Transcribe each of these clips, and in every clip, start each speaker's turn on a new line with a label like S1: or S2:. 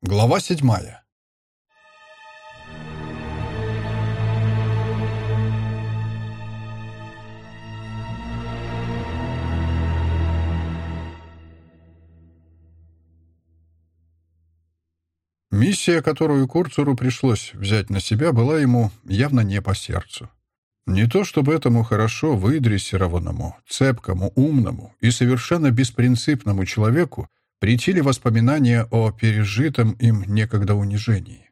S1: Глава седьмая. Миссия, которую Курцеру пришлось взять на себя, была ему явно не по сердцу. Не то чтобы этому хорошо выдрессированному, цепкому, умному и совершенно беспринципному человеку притили воспоминания о пережитом им некогда унижении.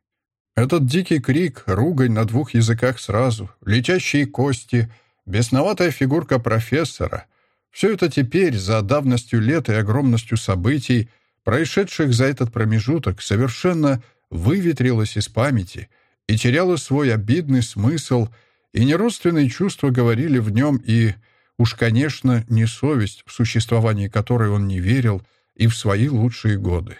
S1: Этот дикий крик, ругань на двух языках сразу, летящие кости, бесноватая фигурка профессора — все это теперь, за давностью лет и огромностью событий, происшедших за этот промежуток, совершенно выветрилось из памяти и теряло свой обидный смысл, и неродственные чувства говорили в нем, и уж, конечно, не совесть, в существовании которой он не верил — и в свои лучшие годы.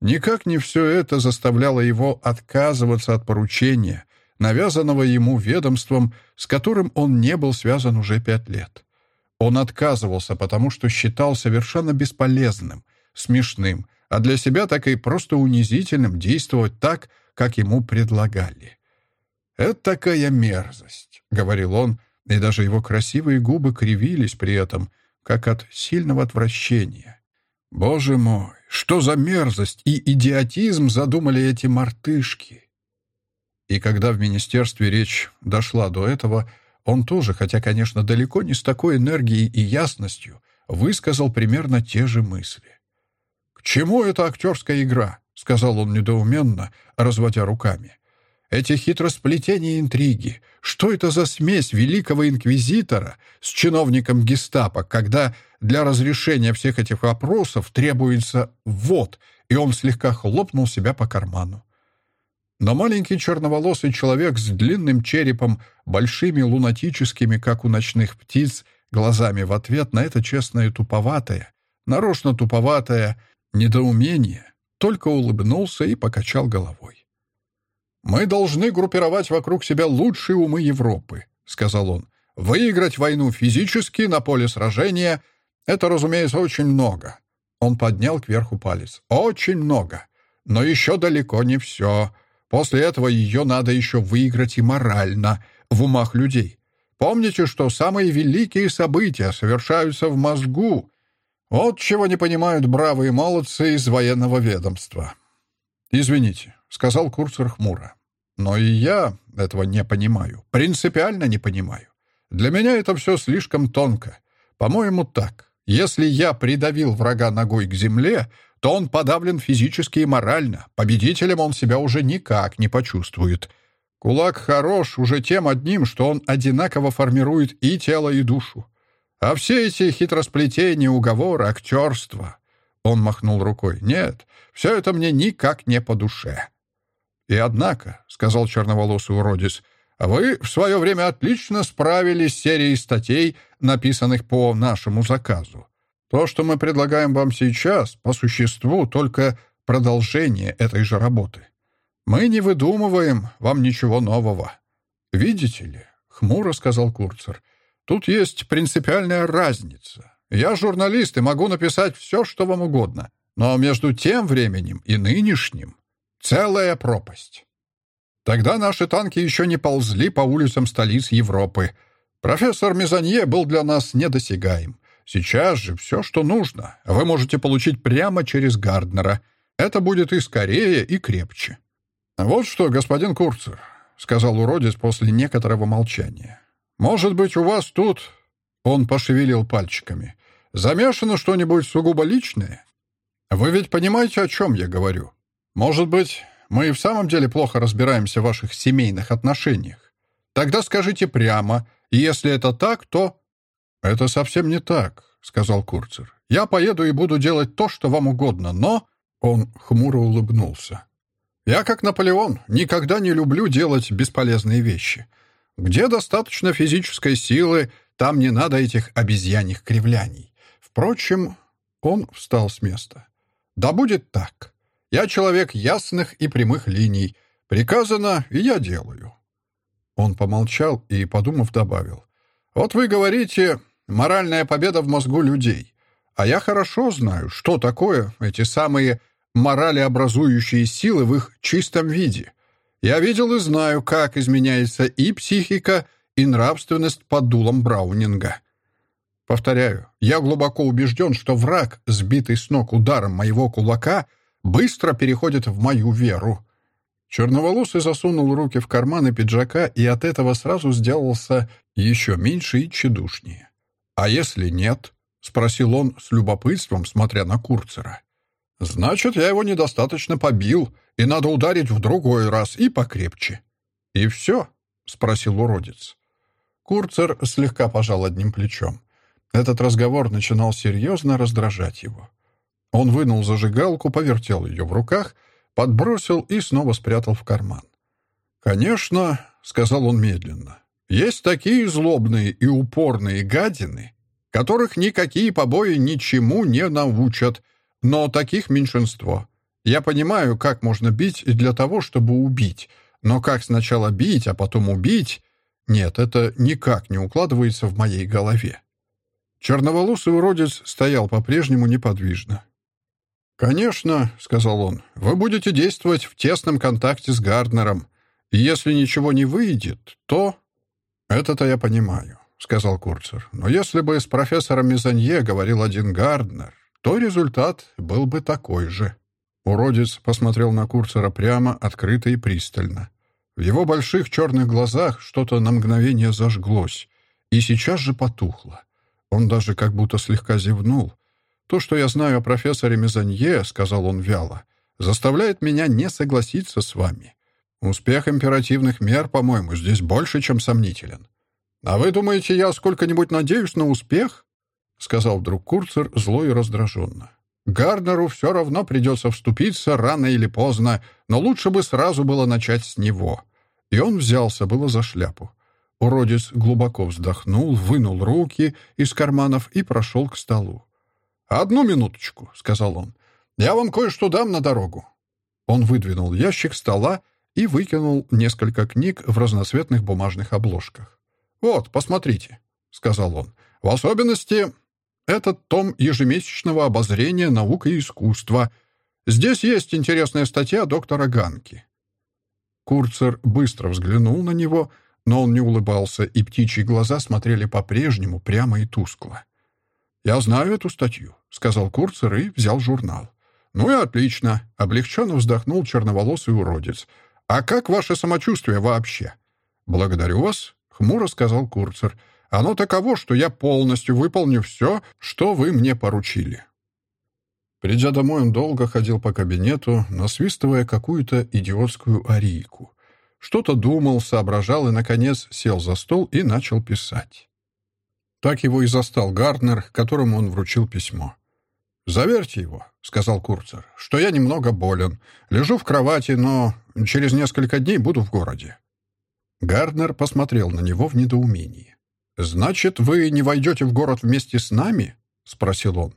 S1: Никак не все это заставляло его отказываться от поручения, навязанного ему ведомством, с которым он не был связан уже пять лет. Он отказывался, потому что считал совершенно бесполезным, смешным, а для себя так и просто унизительным действовать так, как ему предлагали. «Это такая мерзость», — говорил он, и даже его красивые губы кривились при этом, как от сильного отвращения. Боже мой, что за мерзость и идиотизм задумали эти мартышки! И когда в министерстве речь дошла до этого, он тоже, хотя, конечно, далеко не с такой энергией и ясностью, высказал примерно те же мысли. «К чему эта актерская игра?» — сказал он недоуменно, разводя руками. Эти хитросплетения и интриги. Что это за смесь великого инквизитора с чиновником гестапо, когда для разрешения всех этих вопросов требуется «вот», и он слегка хлопнул себя по карману. Но маленький черноволосый человек с длинным черепом, большими лунатическими, как у ночных птиц, глазами в ответ на это честное туповатое, нарочно туповатое недоумение, только улыбнулся и покачал головой. «Мы должны группировать вокруг себя лучшие умы Европы», — сказал он. «Выиграть войну физически на поле сражения — это, разумеется, очень много». Он поднял кверху палец. «Очень много. Но еще далеко не все. После этого ее надо еще выиграть и морально, в умах людей. Помните, что самые великие события совершаются в мозгу. Вот чего не понимают бравые молодцы из военного ведомства». «Извините», — сказал Курцер хмуро. «Но и я этого не понимаю. Принципиально не понимаю. Для меня это все слишком тонко. По-моему, так. Если я придавил врага ногой к земле, то он подавлен физически и морально. Победителем он себя уже никак не почувствует. Кулак хорош уже тем одним, что он одинаково формирует и тело, и душу. А все эти хитросплетения, уговоры, актерство... Он махнул рукой. «Нет, все это мне никак не по душе». «И однако», — сказал черноволосый уродец, «вы в свое время отлично справились с серией статей, написанных по нашему заказу. То, что мы предлагаем вам сейчас, по существу, только продолжение этой же работы. Мы не выдумываем вам ничего нового. Видите ли, — хмуро сказал Курцер, — тут есть принципиальная разница. Я журналист и могу написать все, что вам угодно. Но между тем временем и нынешним целая пропасть. Тогда наши танки еще не ползли по улицам столиц Европы. Профессор Мезонье был для нас недосягаем. Сейчас же все, что нужно, вы можете получить прямо через Гарднера. Это будет и скорее, и крепче. «Вот что, господин Курцер», — сказал уродец после некоторого молчания. «Может быть, у вас тут...» — он пошевелил пальчиками. Замешано что-нибудь сугубо личное? Вы ведь понимаете, о чем я говорю? Может быть, мы и в самом деле плохо разбираемся в ваших семейных отношениях? Тогда скажите прямо, и если это так, то...» «Это совсем не так», — сказал Курцер. «Я поеду и буду делать то, что вам угодно, но...» Он хмуро улыбнулся. «Я, как Наполеон, никогда не люблю делать бесполезные вещи. Где достаточно физической силы, там не надо этих обезьяньих кривляний. Впрочем, он встал с места. «Да будет так. Я человек ясных и прямых линий. Приказано, и я делаю». Он помолчал и, подумав, добавил. «Вот вы говорите, моральная победа в мозгу людей. А я хорошо знаю, что такое эти самые моралеобразующие силы в их чистом виде. Я видел и знаю, как изменяется и психика, и нравственность под дулом Браунинга. Повторяю, я глубоко убежден, что враг, сбитый с ног ударом моего кулака, быстро переходит в мою веру. Черноволосый засунул руки в карманы пиджака и от этого сразу сделался еще меньше и тщедушнее. «А если нет?» — спросил он с любопытством, смотря на Курцера. «Значит, я его недостаточно побил, и надо ударить в другой раз и покрепче». «И все?» — спросил уродец. Курцер слегка пожал одним плечом. Этот разговор начинал серьезно раздражать его. Он вынул зажигалку, повертел ее в руках, подбросил и снова спрятал в карман. «Конечно», — сказал он медленно, — «есть такие злобные и упорные гадины, которых никакие побои ничему не научат, но таких меньшинство. Я понимаю, как можно бить для того, чтобы убить, но как сначала бить, а потом убить... Нет, это никак не укладывается в моей голове. Черноволосый уродец стоял по-прежнему неподвижно. «Конечно», — сказал он, — «вы будете действовать в тесном контакте с Гарднером. И если ничего не выйдет, то...» «Это-то я понимаю», — сказал Курцер. «Но если бы с профессором Мизанье говорил один Гарднер, то результат был бы такой же». Уродец посмотрел на Курцера прямо, открыто и пристально. В его больших черных глазах что-то на мгновение зажглось и сейчас же потухло. Он даже как будто слегка зевнул. «То, что я знаю о профессоре Мезанье, — сказал он вяло, — заставляет меня не согласиться с вами. Успех императивных мер, по-моему, здесь больше, чем сомнителен. А вы думаете, я сколько-нибудь надеюсь на успех?» — сказал вдруг Курцер зло и раздраженно. «Гарднеру все равно придется вступиться рано или поздно, но лучше бы сразу было начать с него». И он взялся было за шляпу. Уродец глубоко вздохнул, вынул руки из карманов и прошел к столу. «Одну минуточку», — сказал он. «Я вам кое-что дам на дорогу». Он выдвинул ящик стола и выкинул несколько книг в разноцветных бумажных обложках. «Вот, посмотрите», — сказал он. «В особенности этот том ежемесячного обозрения наук и искусства. Здесь есть интересная статья доктора Ганки». Курцер быстро взглянул на него — но он не улыбался, и птичьи глаза смотрели по-прежнему прямо и тускло. «Я знаю эту статью», — сказал Курцер и взял журнал. «Ну и отлично», — облегченно вздохнул черноволосый уродец. «А как ваше самочувствие вообще?» «Благодарю вас», — хмуро сказал Курцер. «Оно таково, что я полностью выполню все, что вы мне поручили». Придя домой, он долго ходил по кабинету, насвистывая какую-то идиотскую арийку. Что-то думал, соображал и, наконец, сел за стол и начал писать. Так его и застал Гарднер, которому он вручил письмо. «Заверьте его», — сказал Курцер, — «что я немного болен. Лежу в кровати, но через несколько дней буду в городе». Гарднер посмотрел на него в недоумении. «Значит, вы не войдете в город вместе с нами?» — спросил он.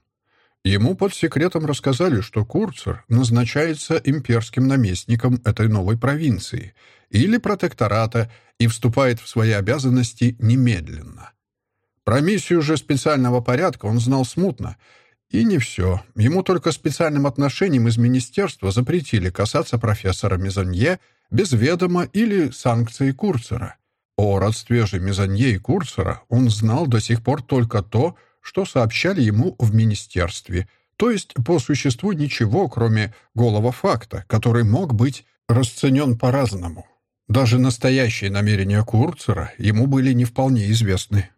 S1: Ему под секретом рассказали, что Курцер назначается имперским наместником этой новой провинции или протектората и вступает в свои обязанности немедленно. Про миссию же специального порядка он знал смутно. И не все. Ему только специальным отношением из министерства запретили касаться профессора Мезонье без ведома или санкции Курцера. О родстве же Мезонье и Курцера он знал до сих пор только то, что сообщали ему в министерстве, то есть по существу ничего, кроме голого факта, который мог быть расценен по-разному. Даже настоящие намерения Курцера ему были не вполне известны.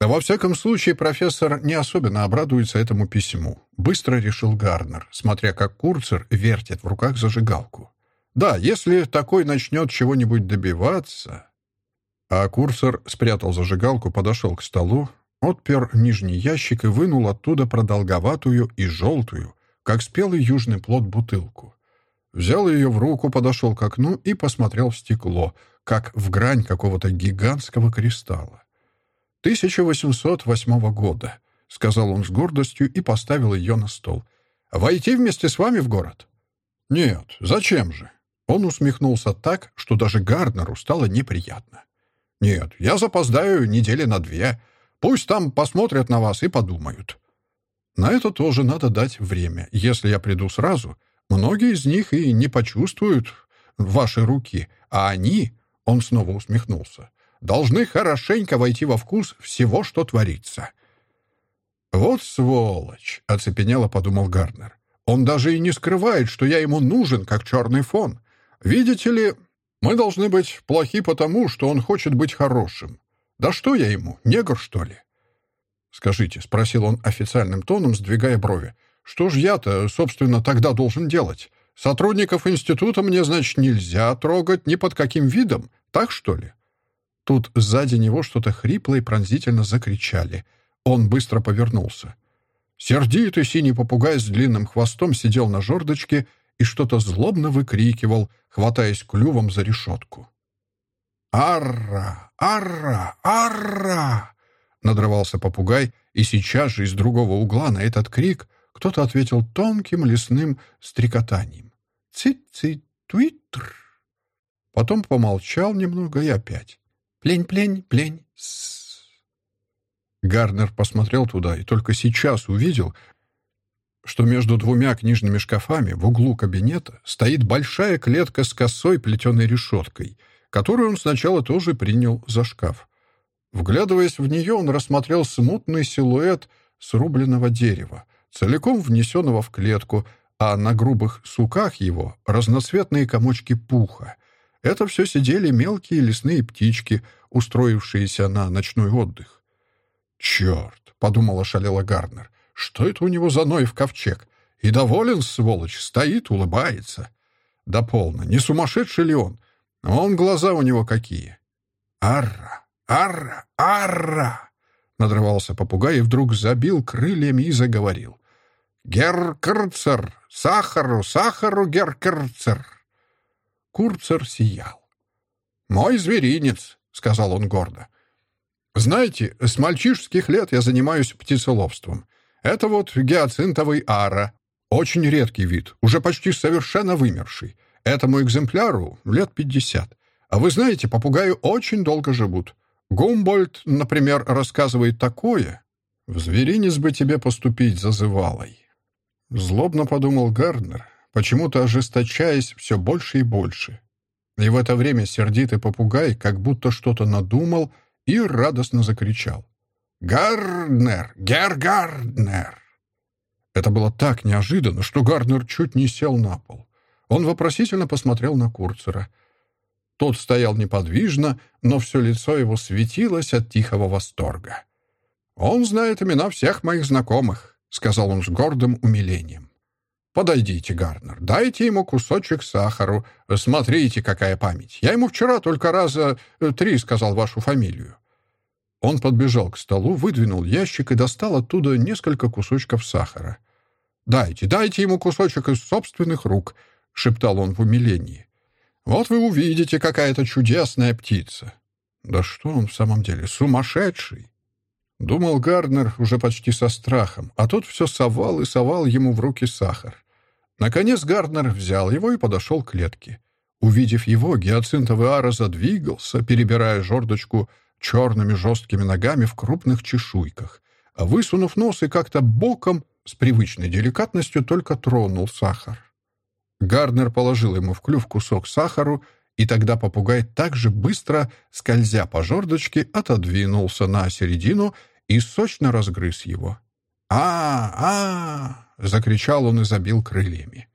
S1: Во всяком случае, профессор не особенно обрадуется этому письму, быстро решил Гарнер, смотря как Курцер вертит в руках зажигалку. Да, если такой начнет чего-нибудь добиваться... А Курцер спрятал зажигалку, подошел к столу, отпер нижний ящик и вынул оттуда продолговатую и желтую, как спелый южный плод, бутылку. Взял ее в руку, подошел к окну и посмотрел в стекло, как в грань какого-то гигантского кристалла. «1808 года», — сказал он с гордостью и поставил ее на стол. «Войти вместе с вами в город?» «Нет, зачем же?» Он усмехнулся так, что даже Гарднеру стало неприятно. «Нет, я запоздаю недели на две. Пусть там посмотрят на вас и подумают. На это тоже надо дать время. Если я приду сразу, Многие из них и не почувствуют вашей руки, а они, — он снова усмехнулся, — должны хорошенько войти во вкус всего, что творится. «Вот сволочь!» — оцепенело подумал Гарнер. «Он даже и не скрывает, что я ему нужен, как черный фон. Видите ли, мы должны быть плохи потому, что он хочет быть хорошим. Да что я ему, негр, что ли?» «Скажите», — спросил он официальным тоном, сдвигая брови, «что ж я-то, собственно, тогда должен делать? Сотрудников института мне, значит, нельзя трогать ни под каким видом, так что ли?» Тут сзади него что-то хрипло и пронзительно закричали — он быстро повернулся. Сердитый синий попугай с длинным хвостом сидел на жердочке и что-то злобно выкрикивал, хватаясь клювом за решетку. «Арра! Арра! Арра!» Надрывался попугай, и сейчас же из другого угла на этот крик кто-то ответил тонким лесным стрекотанием. «Цит-цит-твитр!» Потом помолчал немного и опять. «Плень-плень-плень-с!» Гарнер посмотрел туда и только сейчас увидел, что между двумя книжными шкафами в углу кабинета стоит большая клетка с косой плетеной решеткой, которую он сначала тоже принял за шкаф. Вглядываясь в нее, он рассмотрел смутный силуэт срубленного дерева, целиком внесенного в клетку, а на грубых суках его разноцветные комочки пуха. Это все сидели мелкие лесные птички, устроившиеся на ночной отдых. «Черт!» — подумала шалела Гарднер. «Что это у него за Ноев ковчег? И доволен, сволочь, стоит, улыбается. Да полно, не сумасшедший ли он? Он глаза у него какие!» «Арра! Арра! Арра!» Надрывался попугай и вдруг забил крыльями и заговорил. «Геркрцер! Сахару, сахару, геркрцер!» Курцер сиял. «Мой зверинец!» — сказал он гордо. Знаете, с мальчишеских лет я занимаюсь птицеловством. Это вот гиацинтовый ара. Очень редкий вид, уже почти совершенно вымерший. Этому экземпляру лет пятьдесят. А вы знаете, попугаи очень долго живут. Гумбольд, например, рассказывает такое. В зверинец бы тебе поступить зазывалой. Злобно подумал Гарднер, почему-то ожесточаясь все больше и больше. И в это время сердитый попугай как будто что-то надумал — и радостно закричал. «Гарднер! Гер Гарднер!» Это было так неожиданно, что Гарднер чуть не сел на пол. Он вопросительно посмотрел на Курцера. Тот стоял неподвижно, но все лицо его светилось от тихого восторга. «Он знает имена всех моих знакомых», — сказал он с гордым умилением. «Подойдите, Гарнер, дайте ему кусочек сахару. Смотрите, какая память. Я ему вчера только раза э, три сказал вашу фамилию». Он подбежал к столу, выдвинул ящик и достал оттуда несколько кусочков сахара. «Дайте, дайте ему кусочек из собственных рук», — шептал он в умилении. «Вот вы увидите, какая это чудесная птица». «Да что он в самом деле, сумасшедший?» Думал Гарднер уже почти со страхом, а тот все совал и совал ему в руки сахар. Наконец Гарднер взял его и подошел к клетке. Увидев его, гиацинтовый ара задвигался, перебирая жердочку черными жесткими ногами в крупных чешуйках, а высунув нос и как-то боком, с привычной деликатностью, только тронул сахар. Гарднер положил ему в клюв кусок сахару, и тогда попугай так же быстро, скользя по жердочке, отодвинулся на середину и сочно разгрыз его. «А, а!» — закричал он и забил крыльями.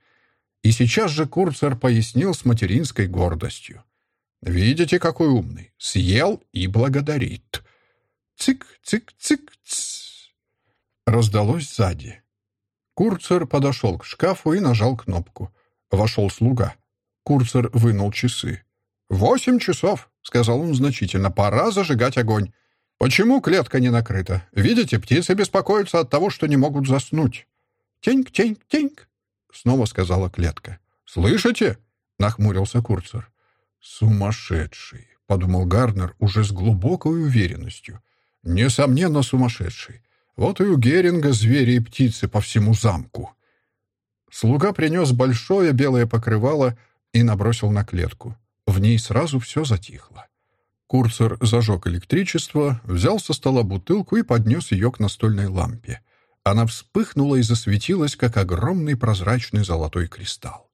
S1: И сейчас же Курцер пояснил с материнской гордостью. «Видите, какой умный! Съел и благодарит!» «Цик, цик, цик, ц!» Раздалось сзади. Курцер подошел к шкафу и нажал кнопку. Вошел слуга. Курцер вынул часы. «Восемь часов», — сказал он значительно. «Пора зажигать огонь. Почему клетка не накрыта? Видите, птицы беспокоятся от того, что не могут заснуть. Теньк, теньк, теньк, снова сказала клетка. Слышите? нахмурился Курцер. Сумасшедший, подумал Гарнер уже с глубокой уверенностью. Несомненно, сумасшедший. Вот и у Геринга звери и птицы по всему замку. Слуга принес большое белое покрывало и набросил на клетку. В ней сразу все затихло. Курцер зажег электричество, взял со стола бутылку и поднес ее к настольной лампе. Она вспыхнула и засветилась, как огромный прозрачный золотой кристалл.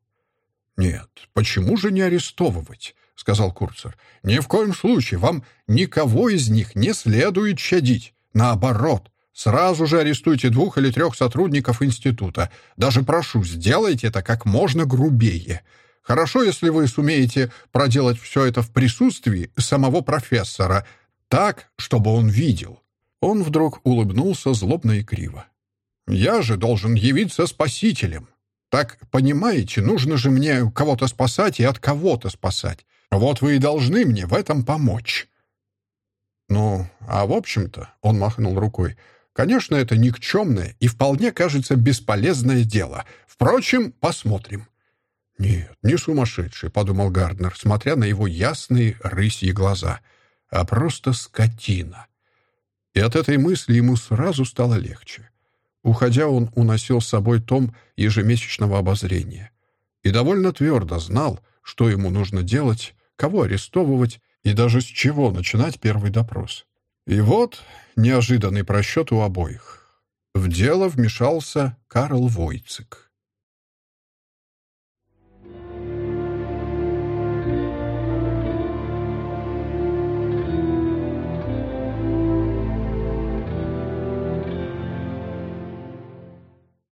S1: «Нет, почему же не арестовывать?» — сказал Курцер. «Ни в коем случае вам никого из них не следует щадить. Наоборот, сразу же арестуйте двух или трех сотрудников института. Даже прошу, сделайте это как можно грубее. Хорошо, если вы сумеете проделать все это в присутствии самого профессора, так, чтобы он видел». Он вдруг улыбнулся злобно и криво. «Я же должен явиться спасителем. Так, понимаете, нужно же мне кого-то спасать и от кого-то спасать. Вот вы и должны мне в этом помочь». «Ну, а в общем-то», — он махнул рукой, «конечно, это никчемное и вполне, кажется, бесполезное дело. Впрочем, посмотрим». «Нет, не сумасшедший», — подумал Гарднер, смотря на его ясные рысьи глаза, «а просто скотина». И от этой мысли ему сразу стало легче. Уходя, он уносил с собой том ежемесячного обозрения. И довольно твердо знал, что ему нужно делать, кого арестовывать и даже с чего начинать первый допрос. И вот неожиданный просчет у обоих. В дело вмешался Карл Войцик.